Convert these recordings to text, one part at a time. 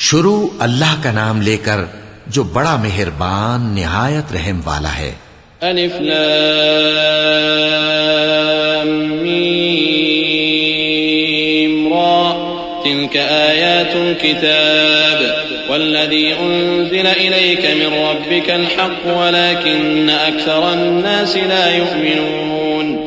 शुरू अल्लाह का नाम लेकर जो बड़ा मेहरबान निहायत रहम वाला है अलिफ तिलक आयातुल किताब वल्लज़ी उन्ज़िल इलैक मिन रब्बिकल हक़्क़ वलाकिन्न अक्सरन नास ला युमिनून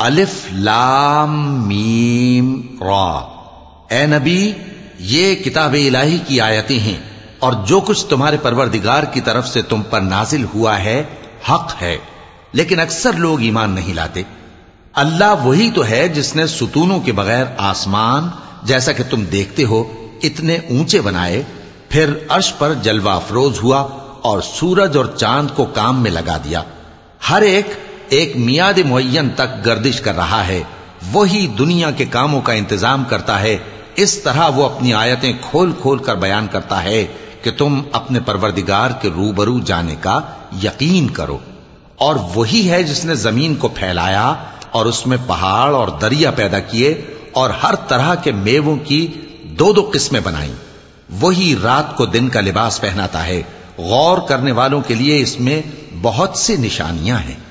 अलिफ लाम मीम रा ए नबी ये किताब इलाही की आयतें हैं और जो कुछ तुम्हारे परवरदिगार की तरफ से तुम पर नाजिल हुआ है हक है लेकिन अक्सर लोग ईमान नहीं लाते। अल्लाह वही तो है जिसने सुतूनों के बगैर आसमान, जैसा कि तुम देखते हो, इतने ऊँचे बनाए। फिर अर्श पर जलवा अफरोज हुआ और सूरज और चाँद को काम में लगा दिया। हर एक एक मियाद मुयन तक गर्दिश कर रहा है। वही दुनिया के कामों का इंतज़ाम करता है। इस तरह वो अपनी आयतें खोल खोल कर बयान करता है कि तुम अपने परवरदिगार के रूबरू जाने का यकीन करो। और वही है जिसने ज़मीन को फैलाया और उसमें पहाड़ और दरिया पैदा किए और हर तरह के मेवों की दो दो किस्में बनाई। वही रात को दिन का लिबास पहनाता है। गौर करने वालों के लिए इसमें बहुत सी निशानियाँ हैं।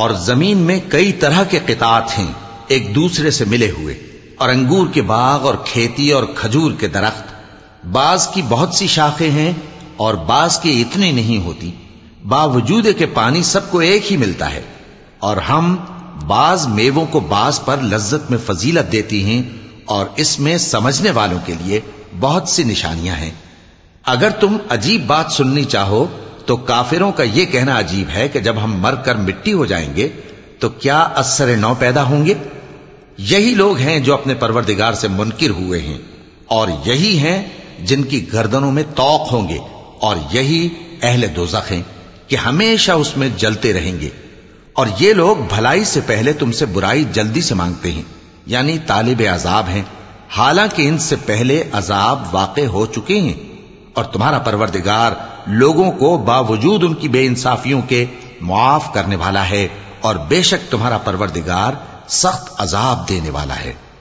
और जमीन में कई तरह के कितात हैं एक दूसरे से मिले हुए और अंगूर के बाग और खेती और खजूर के दरख्त बाज की बहुत सी शाखें हैं और बाज की इतनी नहीं होती बावजूद के पानी सबको एक ही मिलता है। और हम बाज मेवों को बाज पर लज्जत में फजीलत देती हैं और इसमें समझने वालों के लिए बहुत सी निशानियाँ हैं। अगर तुम अजीब बात सुननी चाहो तो काफिरों का यह कहना अजीब है कि जब हम मरकर मिट्टी हो जाएँगे तो क्या असर नौ पैदा होंगे? यही लोग हैं जो अपने परवरदिगार से मुनकिर हुए हैं, और यही हैं जिनकी गर्दनों में तोक होंगे, और यही अहले दोजख हैं। कि हमेशा उसमें जलते रहेंगे। और ये लोग भलाई से पहले तुमसे बुराई जल्दी से मांगते हैं। यानी तालिब अजाब हैं। हालाँकि इनसे पहले अजाब वाक़ हो चुके हैं। और तुम्हारा परवरदिगार लोगों को बावजूद उनकी बेइंसाफियों के मुआफ करने वाला है। और बेशक तुम्हारा परवरदिगार सख्त अजाब देने वाला है।